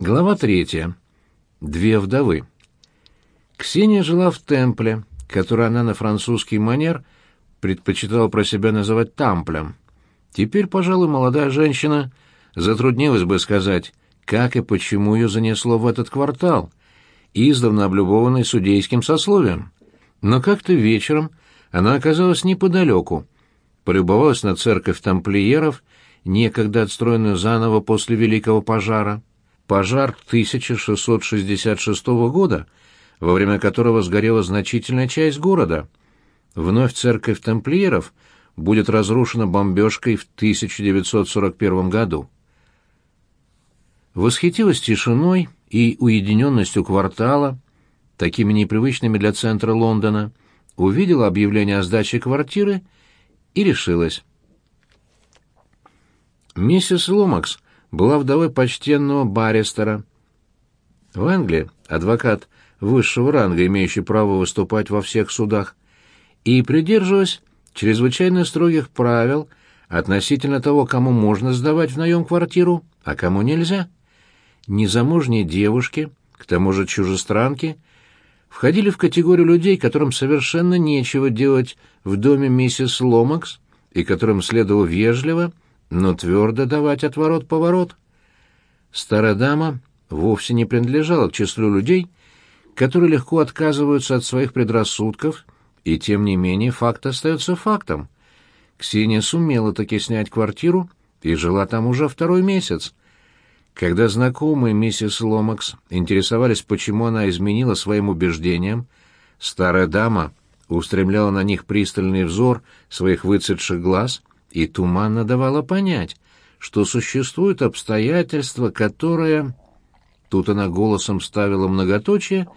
Глава третья. Две вдовы. Ксения жила в темпле, который она на французский манер предпочитала про себя называть тамплем. Теперь, пожалуй, молодая женщина затруднилась бы сказать, как и почему ее занесло в этот квартал, издавна облюбованный судейским сословием. Но как-то вечером она оказалась неподалеку, полюбовалась на церковь тамплиеров, некогда отстроенную заново после Великого пожара пожар 1666 года, во время которого сгорела значительная часть города. Вновь церковь тамплиеров будет разрушена бомбежкой в 1941 году. Восхитилась тишиной и уединенностью квартала, такими непривычными для центра Лондона, увидела объявление о сдаче квартиры и решилась. Миссис Ломакс была вдовой почтенного баристера. В Англии адвокат высшего ранга, имеющий право выступать во всех судах, и придерживалась чрезвычайно строгих правил относительно того, кому можно сдавать в наем квартиру, а кому нельзя. Незамужние девушки, к тому же чужестранки, входили в категорию людей, которым совершенно нечего делать в доме миссис Ломакс и которым следовало вежливо но твердо давать отворот-поворот. Старая дама вовсе не принадлежала к числу людей, которые легко отказываются от своих предрассудков, и тем не менее факт остается фактом. Ксения сумела таки снять квартиру и жила там уже второй месяц. Когда знакомые миссис Ломакс интересовались, почему она изменила своим убеждениям, старая дама устремляла на них пристальный взор своих выцветших глаз — и туманно давала понять, что существуют обстоятельства, которые... Тут она голосом ставила многоточие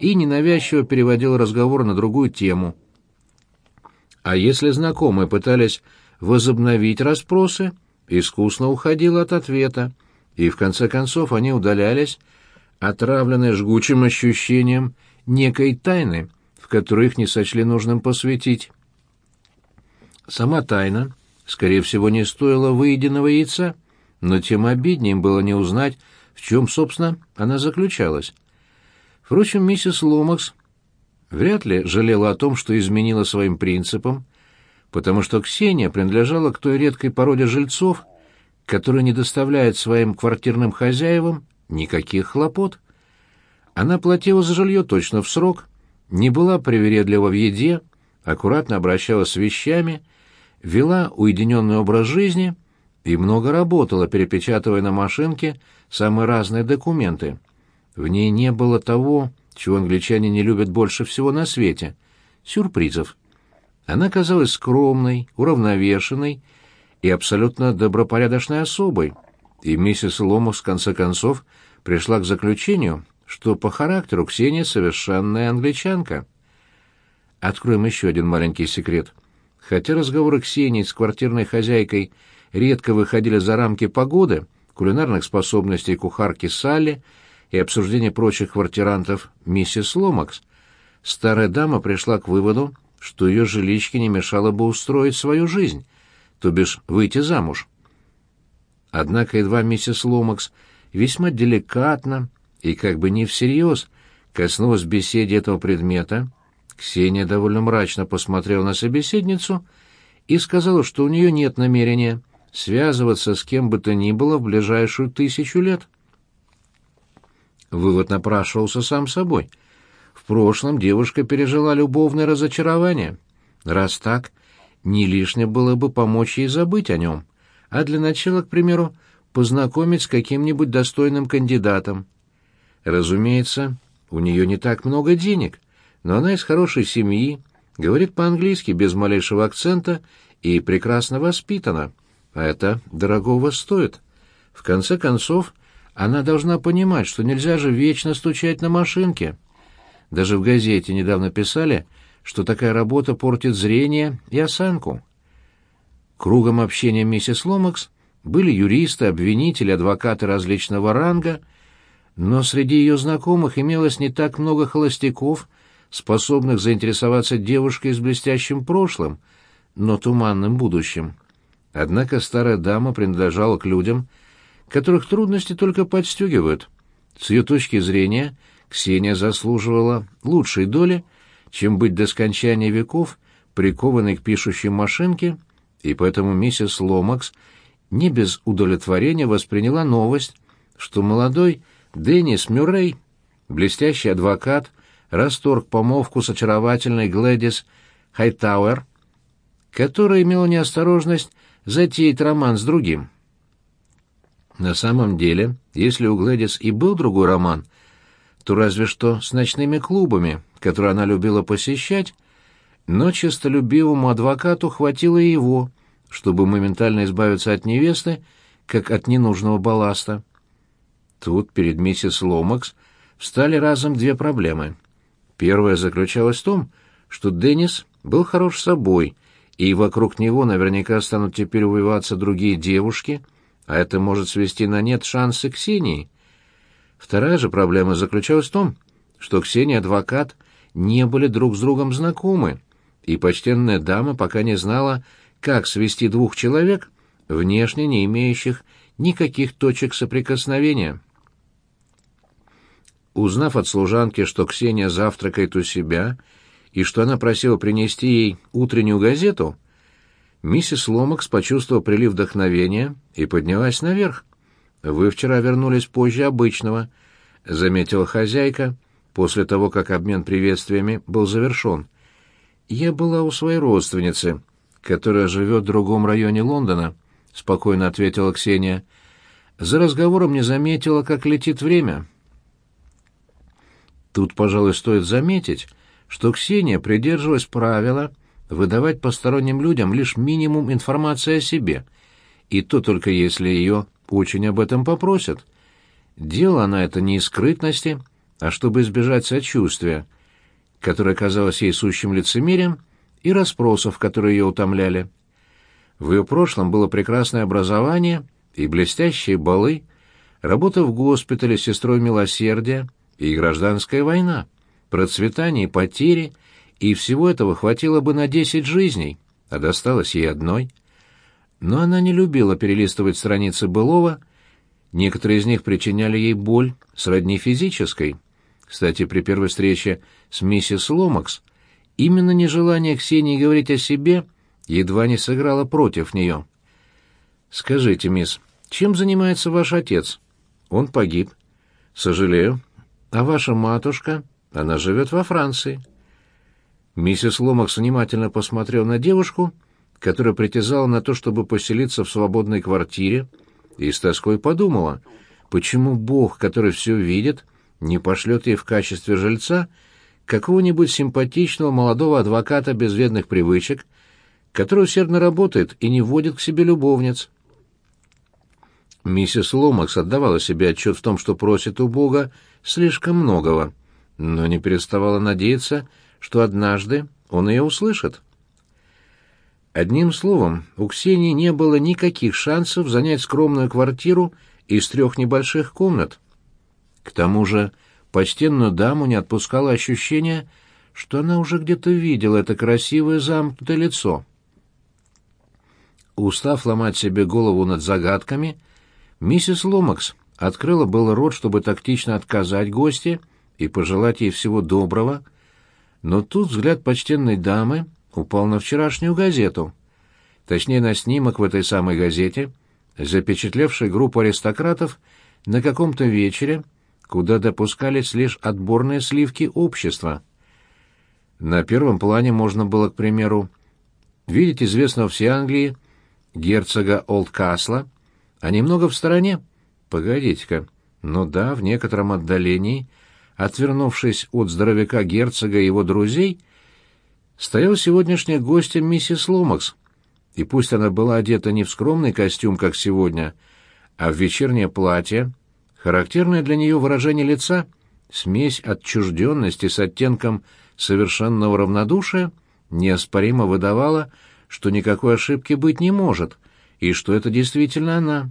и ненавязчиво переводила разговор на другую тему. А если знакомые пытались возобновить расспросы, искусно уходила от ответа, и в конце концов они удалялись, отравленные жгучим ощущением некой тайны, в которую их не сочли нужным посвятить. Сама тайна скорее всего, не стоило выеденного яйца, но тем обиднее было не узнать, в чем, собственно, она заключалась. Впрочем, миссис Ломакс вряд ли жалела о том, что изменила своим принципам, потому что Ксения принадлежала к той редкой породе жильцов, которая не доставляет своим квартирным хозяевам никаких хлопот. Она платила за жилье точно в срок, не была привередлива в еде, аккуратно обращалась с вещами вела уединенный образ жизни и много работала, перепечатывая на машинке самые разные документы. В ней не было того, чего англичане не любят больше всего на свете — сюрпризов. Она казалась скромной, уравновешенной и абсолютно добропорядочной особой, и миссис Ломов в конце концов пришла к заключению, что по характеру Ксения совершенная англичанка. Откроем еще один маленький секрет — Хотя разговоры Ксении с квартирной хозяйкой редко выходили за рамки погоды, кулинарных способностей кухарки Салли и обсуждения прочих квартирантов миссис Ломакс, старая дама пришла к выводу, что ее жиличке не мешало бы устроить свою жизнь, то бишь выйти замуж. Однако едва миссис Ломакс весьма деликатно и как бы не всерьез коснулась беседе этого предмета, Ксения довольно мрачно посмотрела на собеседницу и сказала, что у нее нет намерения связываться с кем бы то ни было в ближайшую тысячу лет. Вывод напрашивался сам собой. В прошлом девушка пережила любовное разочарование. Раз так, не лишнее было бы помочь ей забыть о нем, а для начала, к примеру, познакомить с каким-нибудь достойным кандидатом. Разумеется, у нее не так много денег — но она из хорошей семьи, говорит по-английски без малейшего акцента и прекрасно воспитана, а это дорогого стоит. В конце концов, она должна понимать, что нельзя же вечно стучать на машинке. Даже в газете недавно писали, что такая работа портит зрение и осанку. Кругом общения миссис Ломакс были юристы, обвинители, адвокаты различного ранга, но среди ее знакомых имелось не так много холостяков, способных заинтересоваться девушкой с блестящим прошлым, но туманным будущим. Однако старая дама принадлежала к людям, которых трудности только подстегивают, С ее точки зрения, Ксения заслуживала лучшей доли, чем быть до скончания веков прикованной к пишущей машинке, и поэтому миссис Ломакс не без удовлетворения восприняла новость, что молодой Деннис Мюррей, блестящий адвокат, расторг помолвку с очаровательной Глэдис Хайтауэр, которая имела неосторожность затеять роман с другим. На самом деле, если у Глэдис и был другой роман, то разве что с ночными клубами, которые она любила посещать, но честолюбивому адвокату хватило и его, чтобы моментально избавиться от невесты, как от ненужного балласта. Тут перед миссис Ломакс встали разом две проблемы. Первая заключалась в том, что Деннис был хорош собой, и вокруг него наверняка станут теперь увиваться другие девушки, а это может свести на нет шансы Ксении. Вторая же проблема заключалась в том, что Ксения и адвокат не были друг с другом знакомы, и почтенная дама пока не знала, как свести двух человек, внешне не имеющих никаких точек соприкосновения. Узнав от служанки, что Ксения завтракает у себя и что она просила принести ей утреннюю газету, миссис Ломакс почувствовала прилив вдохновения и поднялась наверх. «Вы вчера вернулись позже обычного», — заметила хозяйка, после того, как обмен приветствиями был завершен. «Я была у своей родственницы, которая живет в другом районе Лондона», — спокойно ответила Ксения. «За разговором не заметила, как летит время». Тут, пожалуй, стоит заметить, что Ксения придерживалась правила выдавать посторонним людям лишь минимум информации о себе, и то только если ее очень об этом попросят. Делала она это не из скрытности, а чтобы избежать сочувствия, которое казалось ей сущим лицемерием, и расспросов, которые ее утомляли. В ее прошлом было прекрасное образование и блестящие балы, работа в госпитале сестрой милосердия — и гражданская война, процветание и потери, и всего этого хватило бы на десять жизней, а досталось ей одной. Но она не любила перелистывать страницы былого, некоторые из них причиняли ей боль, сродни физической. Кстати, при первой встрече с миссис Ломакс именно нежелание Ксении говорить о себе едва не сыграло против нее. «Скажите, мисс, чем занимается ваш отец?» «Он погиб». «Сожалею, а ваша матушка? Она живет во Франции. Миссис Ломакс внимательно посмотрел на девушку, которая притязала на то, чтобы поселиться в свободной квартире, и с тоской подумала, почему Бог, который все видит, не пошлет ей в качестве жильца какого-нибудь симпатичного молодого адвоката без вредных привычек, который усердно работает и не вводит к себе любовниц. Миссис Ломакс отдавала себе отчет в том, что просит у Бога слишком многого, но не переставала надеяться, что однажды он ее услышит. Одним словом, у Ксении не было никаких шансов занять скромную квартиру из трех небольших комнат. К тому же почтенную даму не отпускало ощущение, что она уже где-то видела это красивое замкнутое лицо. Устав ломать себе голову над загадками, миссис Ломакс открыла был рот, чтобы тактично отказать гости и пожелать ей всего доброго, но тут взгляд почтенной дамы упал на вчерашнюю газету, точнее на снимок в этой самой газете, запечатлевший группу аристократов на каком-то вечере, куда допускались лишь отборные сливки общества. На первом плане можно было, к примеру, видеть известного всей Англии герцога Олдкасла, а немного в стороне Погодите-ка. Ну да, в некотором отдалении, отвернувшись от здоровяка герцога и его друзей, стоял сегодняшняя гостья миссис Ломакс. И пусть она была одета не в скромный костюм, как сегодня, а в вечернее платье, характерное для нее выражение лица, смесь отчужденности с оттенком совершенного равнодушия, неоспоримо выдавала, что никакой ошибки быть не может, и что это действительно она.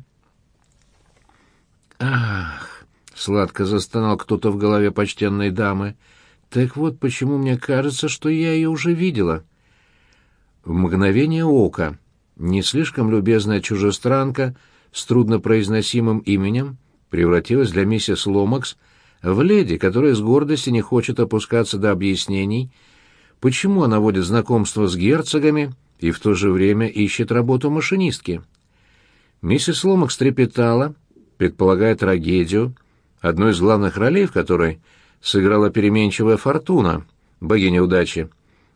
«Ах!» — сладко застонал кто-то в голове почтенной дамы. «Так вот почему мне кажется, что я ее уже видела». В мгновение ока не слишком любезная чужестранка с труднопроизносимым именем превратилась для миссис Ломакс в леди, которая с гордости не хочет опускаться до объяснений, почему она водит знакомство с герцогами и в то же время ищет работу машинистки. Миссис Ломакс трепетала, предполагая трагедию, одной из главных ролей в которой сыграла переменчивая фортуна, богиня удачи.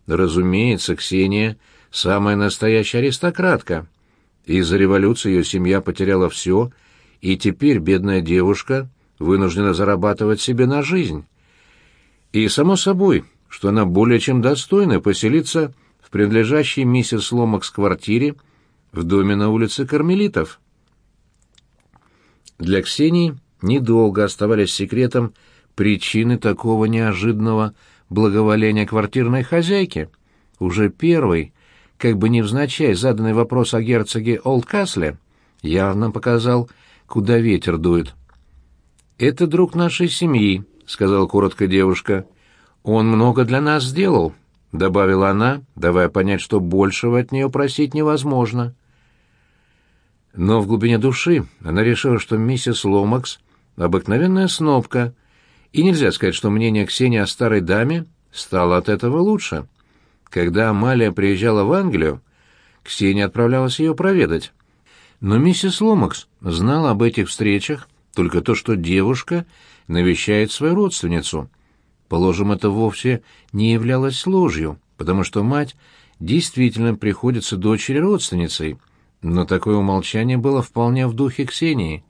Разумеется, Ксения — самая настоящая аристократка. Из-за революции ее семья потеряла все, и теперь бедная девушка вынуждена зарабатывать себе на жизнь. И, само собой, что она более чем достойна поселиться принадлежащей миссис Ломакс квартире в доме на улице Кармелитов. Для Ксении недолго оставались секретом причины такого неожиданного благоволения квартирной хозяйки. Уже первый, как бы невзначай заданный вопрос о герцоге Олдкасле, явно показал, куда ветер дует. «Это друг нашей семьи», — сказала коротко девушка. «Он много для нас сделал», — добавила она, давая понять, что большего от нее просить невозможно. Но в глубине души она решила, что миссис Ломакс — обыкновенная снопка, и нельзя сказать, что мнение Ксении о старой даме стало от этого лучше. Когда Амалия приезжала в Англию, Ксения отправлялась ее проведать. Но миссис Ломакс знала об этих встречах только то, что девушка навещает свою родственницу. Положим, это вовсе не являлось ложью, потому что мать действительно приходится дочери родственницей, но такое умолчание было вполне в духе Ксении.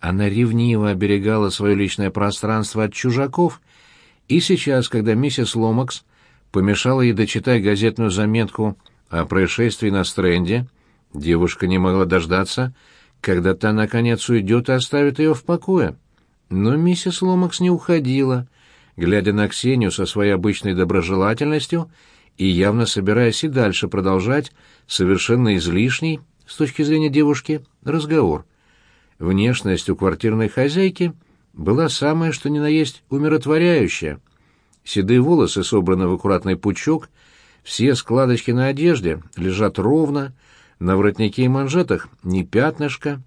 Она ревниво оберегала свое личное пространство от чужаков, и сейчас, когда миссис Ломакс помешала ей дочитать газетную заметку о происшествии на Стрэнде, девушка не могла дождаться, когда та, наконец, уйдет и оставит ее в покое. Но миссис Ломакс не уходила, глядя на Ксению со своей обычной доброжелательностью и явно собираясь и дальше продолжать совершенно излишний, с точки зрения девушки, разговор. Внешность у квартирной хозяйки была самая что ни на есть умиротворяющая — Седые волосы собраны в аккуратный пучок, все складочки на одежде лежат ровно, на воротнике и манжетах ни пятнышка.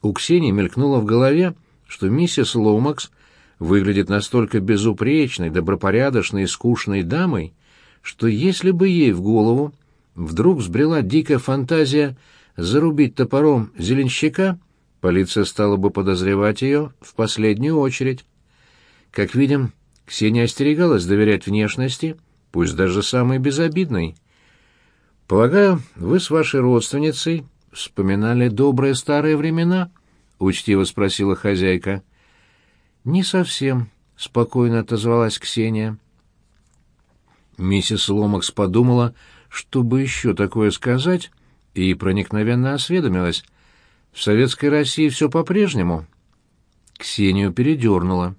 У Ксении мелькнуло в голове, что миссис Ломакс выглядит настолько безупречной, добропорядочной и скучной дамой, что если бы ей в голову вдруг взбрела дикая фантазия зарубить топором зеленщика, полиция стала бы подозревать ее в последнюю очередь. Как видим, Ксения остерегалась доверять внешности, пусть даже самой безобидной. «Полагаю, вы с вашей родственницей вспоминали добрые старые времена?» — учтиво спросила хозяйка. «Не совсем», — спокойно отозвалась Ксения. Миссис Ломакс подумала, чтобы еще такое сказать, и проникновенно осведомилась. «В Советской России все по-прежнему?» Ксению передернула.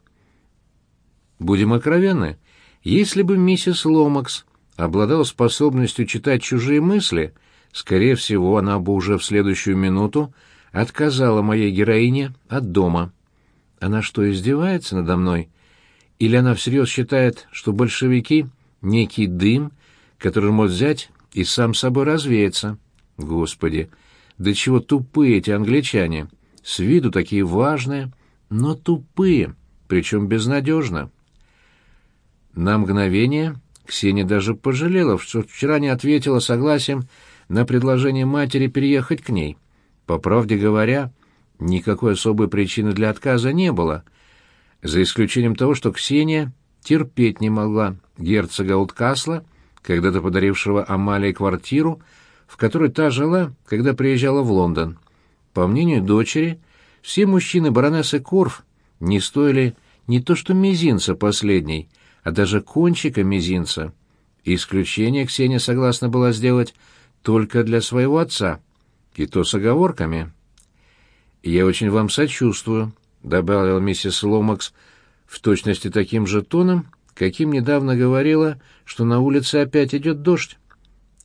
Будем откровенны, если бы миссис Ломакс обладала способностью читать чужие мысли, скорее всего, она бы уже в следующую минуту отказала моей героине от дома. Она что, издевается надо мной? Или она всерьез считает, что большевики — некий дым, который может взять и сам собой развеяться? Господи, да чего тупые эти англичане! С виду такие важные, но тупые, причем безнадежно. На мгновение Ксения даже пожалела, что вчера не ответила согласием на предложение матери переехать к ней. По правде говоря, никакой особой причины для отказа не было, за исключением того, что Ксения терпеть не могла герцога Уткасла, когда-то подарившего Амалии квартиру, в которой та жила, когда приезжала в Лондон. По мнению дочери, все мужчины баронессы Корф не стоили не то что мизинца последней, а даже кончика мизинца. Исключение Ксения согласна была сделать только для своего отца, и то с оговорками. «Я очень вам сочувствую», — добавила миссис Ломакс в точности таким же тоном, каким недавно говорила, что на улице опять идет дождь.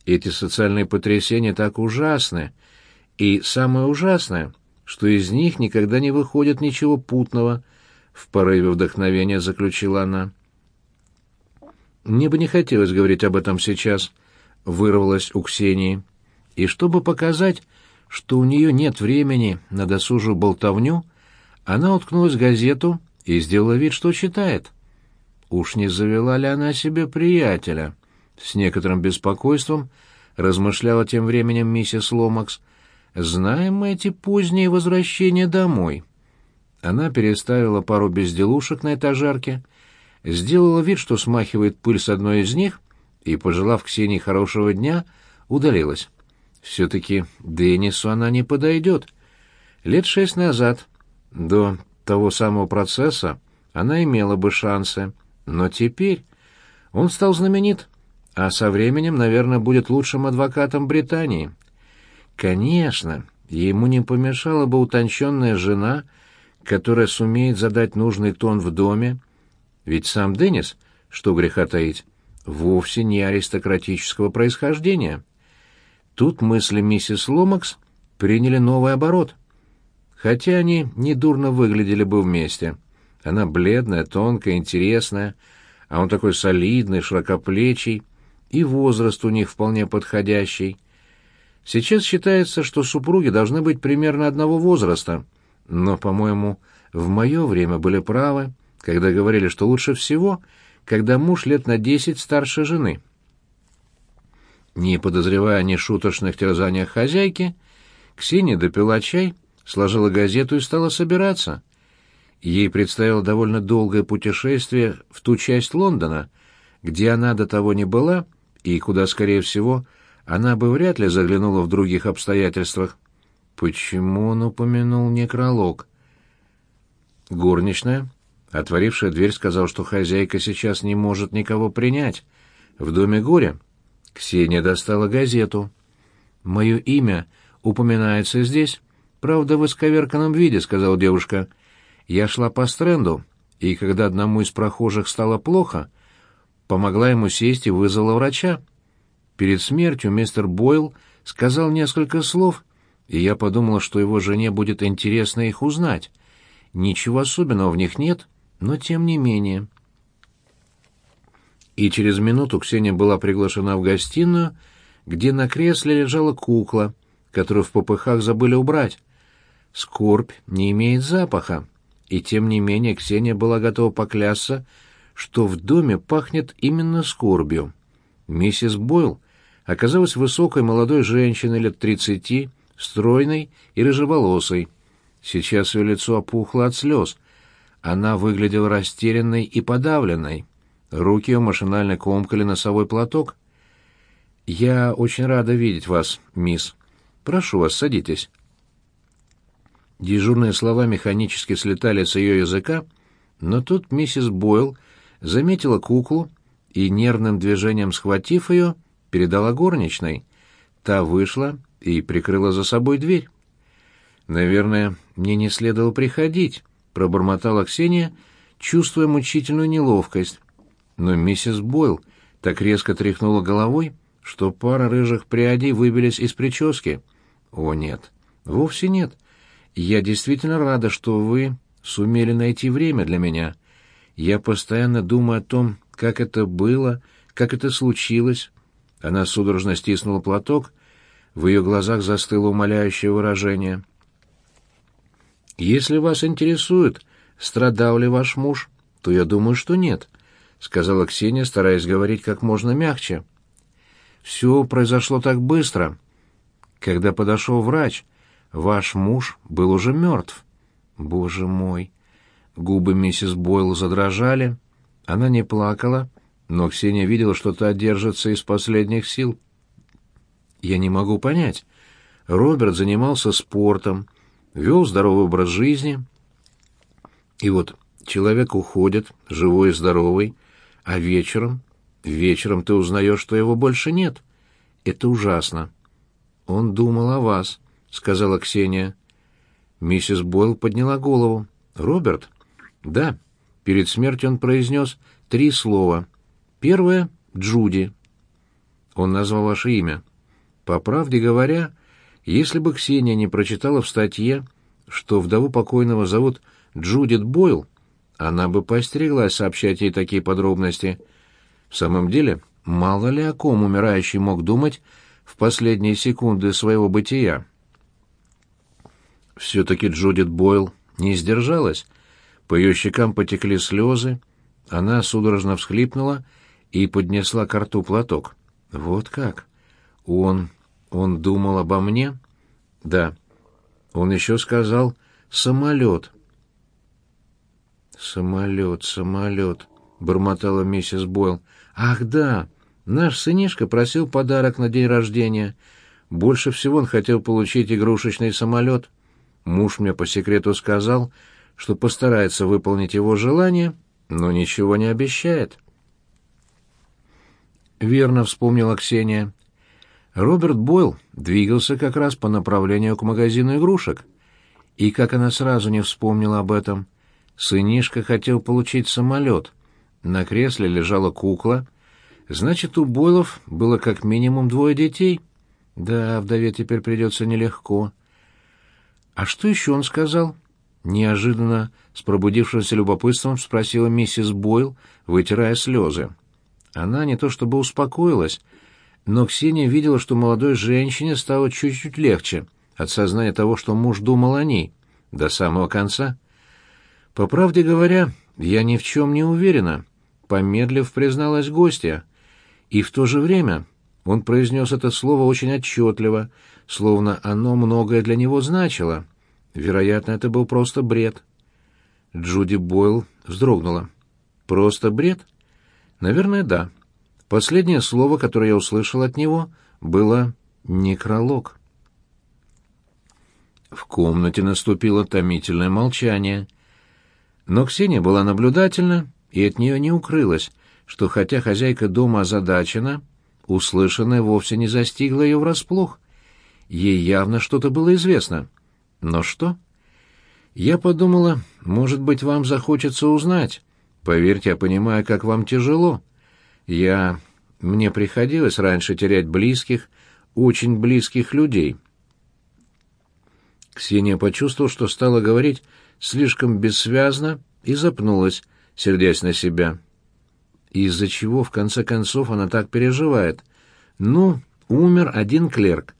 Эти социальные потрясения так ужасны, и самое ужасное, что из них никогда не выходит ничего путного, — в порыве вдохновения заключила она. Мне бы не хотелось говорить об этом сейчас, вырвалось у Ксении. И чтобы показать, что у нее нет времени на досужую болтовню, она уткнулась в газету и сделала вид, что читает. Уж не завела ли она себе приятеля? С некоторым беспокойством размышляла тем временем миссис Ломакс. Знаем мы эти поздние возвращения домой. Она переставила пару безделушек на этажерке, сделала вид, что смахивает пыль с одной из них, и, пожелав Ксении хорошего дня, удалилась. Все-таки Денису она не подойдет. Лет шесть назад, до того самого процесса, она имела бы шансы. Но теперь он стал знаменит, а со временем, наверное, будет лучшим адвокатом Британии. Конечно, ему не помешала бы утонченная жена, которая сумеет задать нужный тон в доме, ведь сам Деннис, что греха таить, вовсе не аристократического происхождения. Тут мысли миссис Ломакс приняли новый оборот. Хотя они недурно выглядели бы вместе. Она бледная, тонкая, интересная, а он такой солидный, широкоплечий, и возраст у них вполне подходящий. Сейчас считается, что супруги должны быть примерно одного возраста, но, по-моему, в мое время были правы, когда говорили, что лучше всего, когда муж лет на десять старше жены. Не подозревая о нешуточных терзаниях хозяйки, Ксения допила чай, сложила газету и стала собираться. Ей предстояло довольно долгое путешествие в ту часть Лондона, где она до того не была и куда, скорее всего, она бы вряд ли заглянула в других обстоятельствах. Почему он упомянул некролог? Горничная, отворившая дверь, сказала, что хозяйка сейчас не может никого принять. В доме горя. Ксения достала газету. «Мое имя упоминается здесь. Правда, в исковерканном виде», — сказала девушка. «Я шла по стренду, и когда одному из прохожих стало плохо, помогла ему сесть и вызвала врача. Перед смертью мистер Бойл сказал несколько слов, и я подумала, что его жене будет интересно их узнать. Ничего особенного в них нет, но тем не менее» и через минуту Ксения была приглашена в гостиную, где на кресле лежала кукла, которую в попыхах забыли убрать. Скорбь не имеет запаха, и тем не менее Ксения была готова поклясться, что в доме пахнет именно скорбью. Миссис Бойл оказалась высокой молодой женщиной лет тридцати, стройной и рыжеволосой. Сейчас ее лицо опухло от слез. Она выглядела растерянной и подавленной. Руки ее машинально комкали носовой платок. «Я очень рада видеть вас, мисс. Прошу вас, садитесь». Дежурные слова механически слетали с ее языка, но тут миссис Бойл заметила куклу и, нервным движением схватив ее, передала горничной. Та вышла и прикрыла за собой дверь. «Наверное, мне не следовало приходить», — пробормотала Ксения, чувствуя мучительную неловкость но миссис Бойл так резко тряхнула головой, что пара рыжих прядей выбились из прически. «О, нет, вовсе нет. Я действительно рада, что вы сумели найти время для меня. Я постоянно думаю о том, как это было, как это случилось». Она судорожно стиснула платок, в ее глазах застыло умоляющее выражение. «Если вас интересует, страдал ли ваш муж, то я думаю, что нет. — сказала Ксения, стараясь говорить как можно мягче. «Все произошло так быстро. Когда подошел врач, ваш муж был уже мертв. Боже мой!» Губы миссис Бойл задрожали. Она не плакала, но Ксения видела, что та держится из последних сил. «Я не могу понять. Роберт занимался спортом, вел здоровый образ жизни. И вот человек уходит, живой и здоровый, а вечером? Вечером ты узнаешь, что его больше нет. Это ужасно. Он думал о вас, сказала Ксения. Миссис Бойл подняла голову. Роберт? Да. Перед смертью он произнес три слова. Первое — Джуди. Он назвал ваше имя. По правде говоря, если бы Ксения не прочитала в статье, что вдову покойного зовут Джудит Бойл, она бы постереглась сообщать ей такие подробности. В самом деле, мало ли о ком умирающий мог думать в последние секунды своего бытия. Все-таки Джудит Бойл не сдержалась. По ее щекам потекли слезы. Она судорожно всхлипнула и поднесла к рту платок. «Вот как? Он... он думал обо мне?» «Да». Он еще сказал «самолет». «Самолет, самолет», — бормотала миссис Бойл. «Ах, да, наш сынишка просил подарок на день рождения. Больше всего он хотел получить игрушечный самолет. Муж мне по секрету сказал, что постарается выполнить его желание, но ничего не обещает». «Верно», — вспомнила Ксения. Роберт Бойл двигался как раз по направлению к магазину игрушек. И как она сразу не вспомнила об этом — Сынишка хотел получить самолет. На кресле лежала кукла. Значит, у Бойлов было как минимум двое детей. Да, вдове теперь придется нелегко. А что еще он сказал? Неожиданно, с пробудившимся любопытством, спросила миссис Бойл, вытирая слезы. Она не то чтобы успокоилась, но Ксения видела, что молодой женщине стало чуть-чуть легче от сознания того, что муж думал о ней, до самого конца. «По правде говоря, я ни в чем не уверена», — помедлив призналась гостья. И в то же время он произнес это слово очень отчетливо, словно оно многое для него значило. Вероятно, это был просто бред. Джуди Бойл вздрогнула. «Просто бред?» «Наверное, да. Последнее слово, которое я услышал от него, было «некролог». В комнате наступило томительное молчание. Но Ксения была наблюдательна, и от нее не укрылось, что хотя хозяйка дома озадачена, услышанное вовсе не застигло ее врасплох. Ей явно что-то было известно. Но что? Я подумала, может быть, вам захочется узнать. Поверьте, я понимаю, как вам тяжело. Я... Мне приходилось раньше терять близких, очень близких людей. Ксения почувствовала, что стала говорить слишком бессвязно и запнулась, сердясь на себя. Из-за чего, в конце концов, она так переживает? Ну, умер один клерк.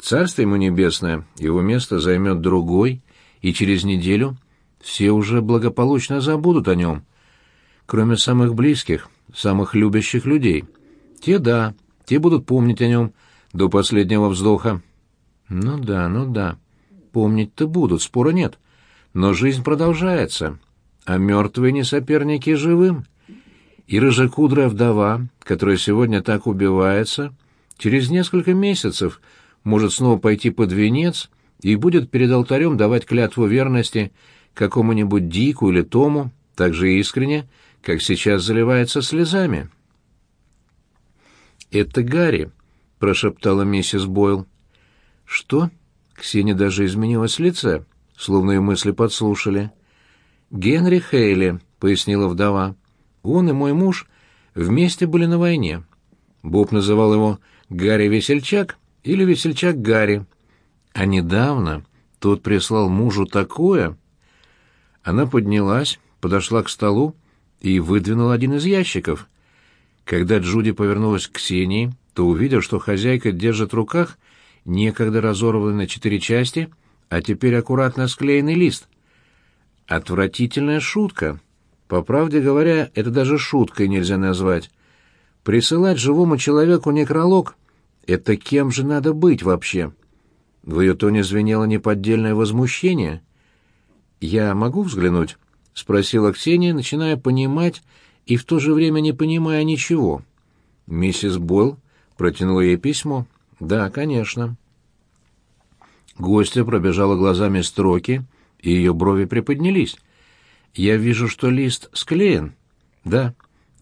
Царство ему небесное, его место займет другой, и через неделю все уже благополучно забудут о нем. Кроме самых близких, самых любящих людей. Те, да, те будут помнить о нем до последнего вздоха. Ну да, ну да, помнить-то будут, спора нет. Но жизнь продолжается, а мертвые не соперники живым. И рыжекудрая вдова, которая сегодня так убивается, через несколько месяцев может снова пойти под венец и будет перед алтарем давать клятву верности какому-нибудь Дику или Тому, так же искренне, как сейчас заливается слезами. «Это Гарри», — прошептала миссис Бойл. «Что?» — Ксения даже изменилась в лице словно ее мысли подслушали. «Генри Хейли», — пояснила вдова. «Он и мой муж вместе были на войне. Боб называл его Гарри Весельчак или Весельчак Гарри. А недавно тот прислал мужу такое...» Она поднялась, подошла к столу и выдвинула один из ящиков. Когда Джуди повернулась к Ксении, то увидел, что хозяйка держит в руках некогда разорванный на четыре части — а теперь аккуратно склеенный лист. Отвратительная шутка. По правде говоря, это даже шуткой нельзя назвать. Присылать живому человеку некролог — это кем же надо быть вообще? В ее тоне звенело неподдельное возмущение. «Я могу взглянуть?» — спросила Ксения, начиная понимать и в то же время не понимая ничего. Миссис Бойл протянула ей письмо. «Да, конечно». Гостья пробежала глазами строки, и ее брови приподнялись. «Я вижу, что лист склеен». «Да».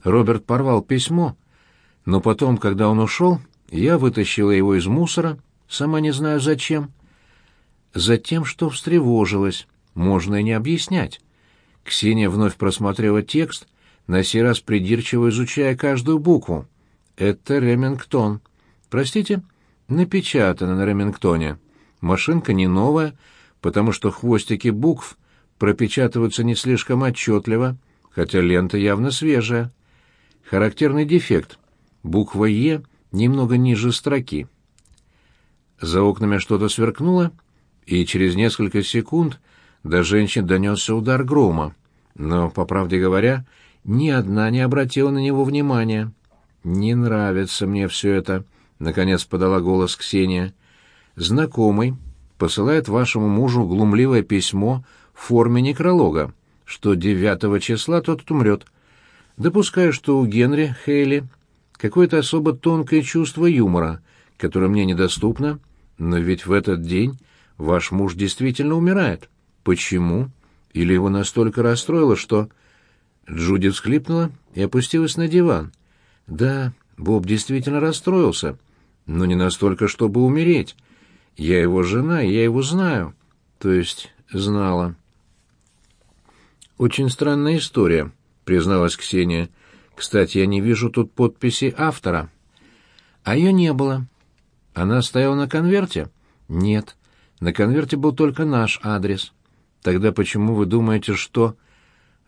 Роберт порвал письмо, но потом, когда он ушел, я вытащила его из мусора, сама не знаю зачем. Затем, что встревожилась, можно и не объяснять. Ксения вновь просмотрела текст, на сей раз придирчиво изучая каждую букву. «Это Ремингтон». «Простите?» «Напечатано на Ремингтоне». Машинка не новая, потому что хвостики букв пропечатываются не слишком отчетливо, хотя лента явно свежая. Характерный дефект. Буква «Е» немного ниже строки. За окнами что-то сверкнуло, и через несколько секунд до женщин донесся удар грома. Но, по правде говоря, ни одна не обратила на него внимания. «Не нравится мне все это», — наконец подала голос Ксения. «Знакомый посылает вашему мужу глумливое письмо в форме некролога, что девятого числа тот умрет. Допускаю, что у Генри Хейли какое-то особо тонкое чувство юмора, которое мне недоступно, но ведь в этот день ваш муж действительно умирает. Почему? Или его настолько расстроило, что...» Джуди всхлипнула и опустилась на диван. «Да, Боб действительно расстроился, но не настолько, чтобы умереть. Я его жена, и я его знаю. То есть знала». «Очень странная история», — призналась Ксения. «Кстати, я не вижу тут подписи автора». «А ее не было». «Она стояла на конверте?» «Нет. На конверте был только наш адрес». «Тогда почему вы думаете, что...»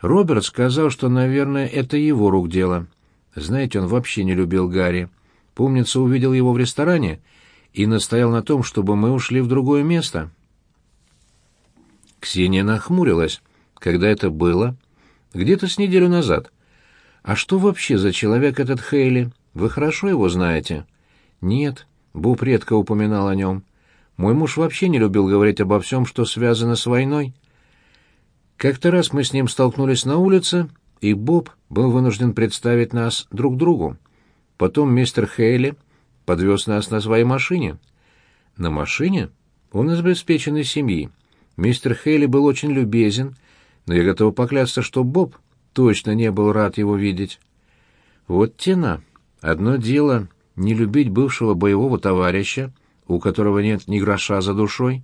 Роберт сказал, что, наверное, это его рук дело. Знаете, он вообще не любил Гарри. Помнится, увидел его в ресторане и настоял на том, чтобы мы ушли в другое место. Ксения нахмурилась. Когда это было? Где-то с неделю назад. А что вообще за человек этот Хейли? Вы хорошо его знаете? Нет, Боб редко упоминал о нем. Мой муж вообще не любил говорить обо всем, что связано с войной. Как-то раз мы с ним столкнулись на улице, и Боб был вынужден представить нас друг другу. Потом мистер Хейли подвез нас на своей машине. На машине? Он из обеспеченной семьи. Мистер Хейли был очень любезен, но я готов поклясться, что Боб точно не был рад его видеть. Вот тена. Одно дело не любить бывшего боевого товарища, у которого нет ни гроша за душой,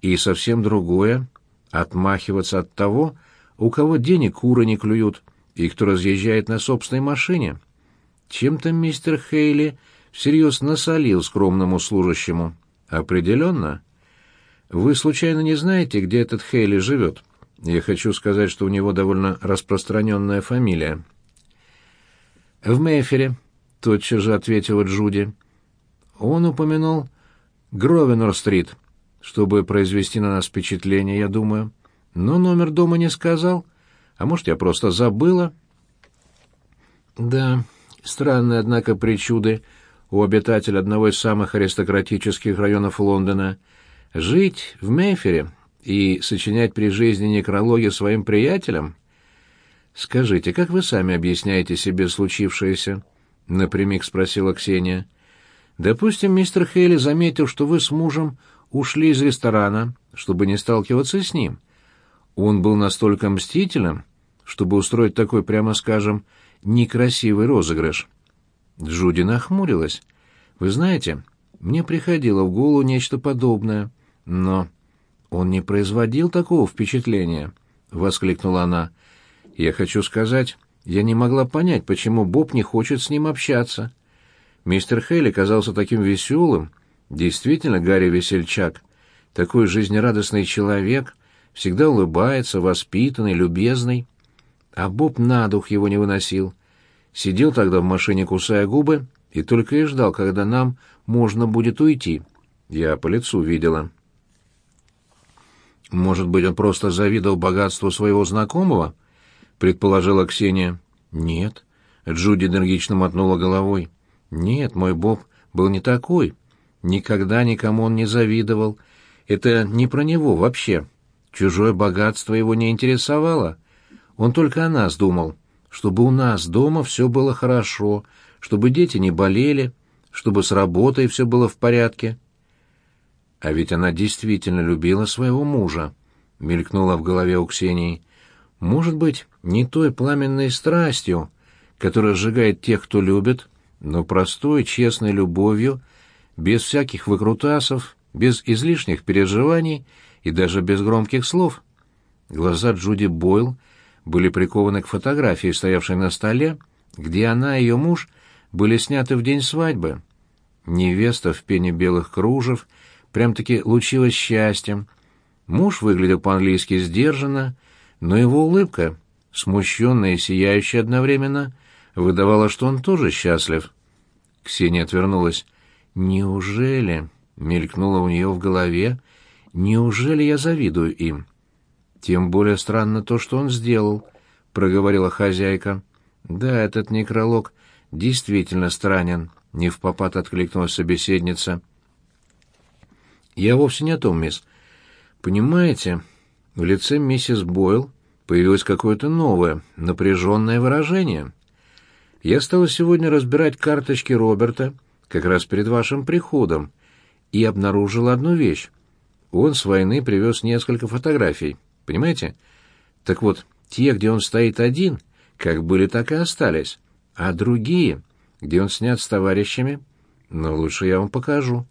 и совсем другое отмахиваться от того, у кого денег куры не клюют и кто разъезжает на собственной машине. Чем-то мистер Хейли всерьез насолил скромному служащему. Определенно. Вы случайно не знаете, где этот Хейли живет? Я хочу сказать, что у него довольно распространенная фамилия. В Мейфере, тотчас же ответила Джуди. Он упомянул Гровенор-стрит чтобы произвести на нас впечатление, я думаю. Но номер дома не сказал. А может, я просто забыла? Да, странные, однако, причуды у обитателя одного из самых аристократических районов Лондона. Жить в Мейфере и сочинять при жизни некрологи своим приятелям? Скажите, как вы сами объясняете себе случившееся? Напрямик спросила Ксения. Допустим, мистер Хейли заметил, что вы с мужем ушли из ресторана, чтобы не сталкиваться с ним. Он был настолько мстителен, чтобы устроить такой, прямо скажем, некрасивый розыгрыш. Джуди нахмурилась. «Вы знаете, мне приходило в голову нечто подобное, но он не производил такого впечатления», — воскликнула она. «Я хочу сказать, я не могла понять, почему Боб не хочет с ним общаться. Мистер Хейли казался таким веселым, Действительно, Гарри весельчак, такой жизнерадостный человек, всегда улыбается, воспитанный, любезный. А Боб на дух его не выносил. Сидел тогда в машине, кусая губы, и только и ждал, когда нам можно будет уйти. Я по лицу видела. «Может быть, он просто завидовал богатству своего знакомого?» — предположила Ксения. «Нет». Джуди энергично мотнула головой. «Нет, мой Боб был не такой. Никогда никому он не завидовал. Это не про него вообще. Чужое богатство его не интересовало. Он только о нас думал, чтобы у нас дома все было хорошо, чтобы дети не болели, чтобы с работой все было в порядке. А ведь она действительно любила своего мужа, мелькнула в голове у Ксении. Может быть, не той пламенной страстью, которая сжигает тех, кто любит, но простой, честной любовью — без всяких выкрутасов, без излишних переживаний и даже без громких слов. Глаза Джуди Бойл были прикованы к фотографии, стоявшей на столе, где она и ее муж были сняты в день свадьбы. Невеста в пене белых кружев прям-таки лучилась счастьем. Муж выглядел по-английски сдержанно, но его улыбка, смущенная и сияющая одновременно, выдавала, что он тоже счастлив. Ксения отвернулась. «Неужели?» — мелькнуло у нее в голове, Неужели я завидую им? Тем более странно то, что он сделал, проговорила хозяйка. Да, этот некролог действительно странен, не в попад откликнулась собеседница. Я вовсе не о том, мисс. Понимаете, в лице миссис Бойл появилось какое-то новое, напряженное выражение. Я стала сегодня разбирать карточки Роберта как раз перед вашим приходом и обнаружила одну вещь. Он с войны привез несколько фотографий, понимаете? Так вот, те, где он стоит один, как были, так и остались, а другие, где он снят с товарищами, но лучше я вам покажу.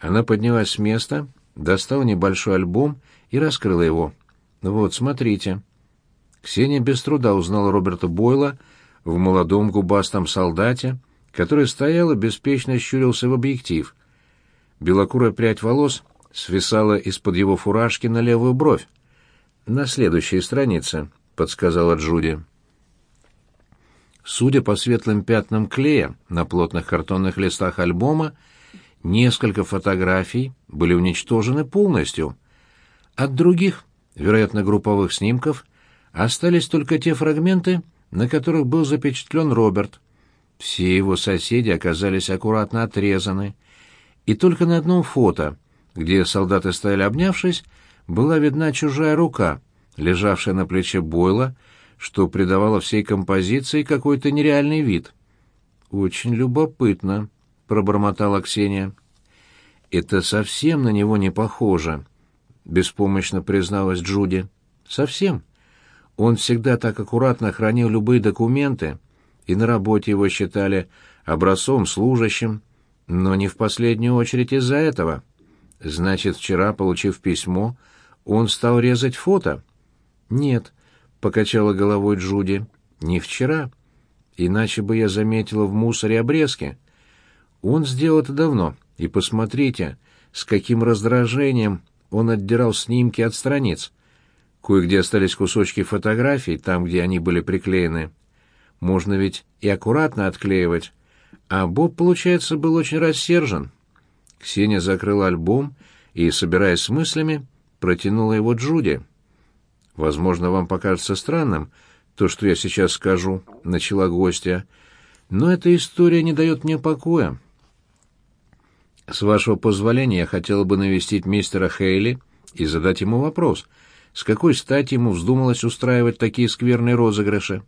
Она поднялась с места, достала небольшой альбом и раскрыла его. Вот, смотрите. Ксения без труда узнала Роберта Бойла в молодом губастом солдате, который стоял и беспечно щурился в объектив. Белокурая прядь волос свисала из-под его фуражки на левую бровь. «На следующей странице», — подсказала Джуди. Судя по светлым пятнам клея на плотных картонных листах альбома, несколько фотографий были уничтожены полностью. От других, вероятно, групповых снимков, остались только те фрагменты, на которых был запечатлен Роберт. Все его соседи оказались аккуратно отрезаны, и только на одном фото, где солдаты стояли обнявшись, была видна чужая рука, лежавшая на плече Бойла, что придавало всей композиции какой-то нереальный вид. «Очень любопытно», — пробормотала Ксения. «Это совсем на него не похоже», — беспомощно призналась Джуди. «Совсем. Он всегда так аккуратно хранил любые документы, и на работе его считали образцом служащим, но не в последнюю очередь из-за этого. Значит, вчера, получив письмо, он стал резать фото?» «Нет», — покачала головой Джуди, — «не вчера. Иначе бы я заметила в мусоре обрезки. Он сделал это давно, и посмотрите, с каким раздражением он отдирал снимки от страниц. Кое-где остались кусочки фотографий, там, где они были приклеены. Можно ведь и аккуратно отклеивать. А Боб, получается, был очень рассержен». Ксения закрыла альбом и, собираясь с мыслями, протянула его Джуди. Возможно, вам покажется странным то, что я сейчас скажу, начала гостья, но эта история не дает мне покоя. С вашего позволения я хотела бы навестить мистера Хейли и задать ему вопрос, с какой стати ему вздумалось устраивать такие скверные розыгрыши.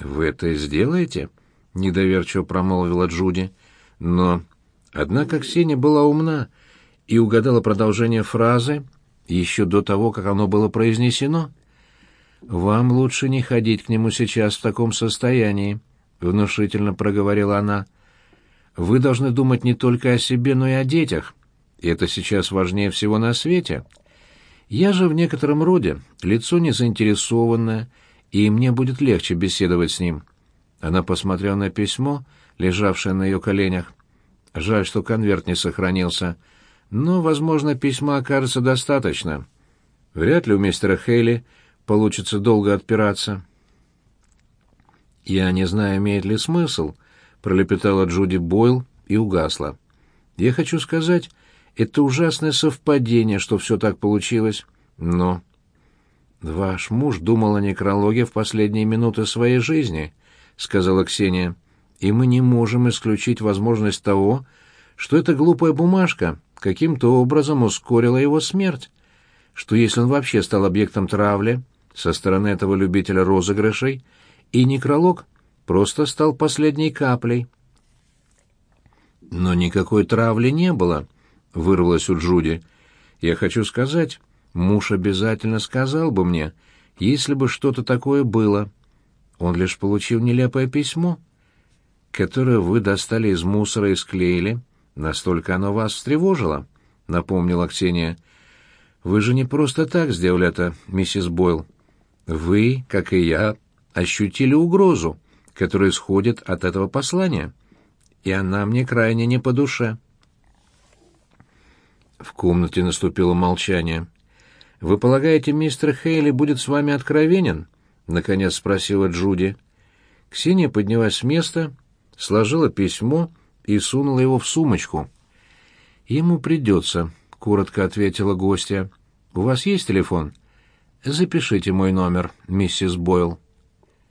Вы это сделаете? недоверчиво промолвила Джуди. Но однако Ксения была умна и угадала продолжение фразы еще до того, как оно было произнесено. «Вам лучше не ходить к нему сейчас в таком состоянии», — внушительно проговорила она. «Вы должны думать не только о себе, но и о детях. Это сейчас важнее всего на свете. Я же в некотором роде лицо не заинтересованное, и мне будет легче беседовать с ним». Она посмотрела на письмо, лежавшее на ее коленях. Жаль, что конверт не сохранился — но, возможно, письма окажется достаточно. Вряд ли у мистера Хейли получится долго отпираться. «Я не знаю, имеет ли смысл», — пролепетала Джуди Бойл и угасла. «Я хочу сказать, это ужасное совпадение, что все так получилось, но...» «Ваш муж думал о некрологе в последние минуты своей жизни», — сказала Ксения, — «и мы не можем исключить возможность того, что эта глупая бумажка каким-то образом ускорила его смерть, что если он вообще стал объектом травли со стороны этого любителя розыгрышей, и некролог просто стал последней каплей. Но никакой травли не было, вырвалось у Джуди. Я хочу сказать, муж обязательно сказал бы мне, если бы что-то такое было. Он лишь получил нелепое письмо, которое вы достали из мусора и склеили, Настолько оно вас встревожило, напомнила Ксения. Вы же не просто так сделали это, миссис Бойл. Вы, как и я, ощутили угрозу, которая исходит от этого послания, и она мне крайне не по душе. В комнате наступило молчание. Вы полагаете, мистер Хейли будет с вами откровенен? наконец спросила Джуди. Ксения поднялась с места, сложила письмо и сунула его в сумочку. Ему придется коротко ответила гостья. «У вас есть телефон?» «Запишите мой номер, миссис Бойл».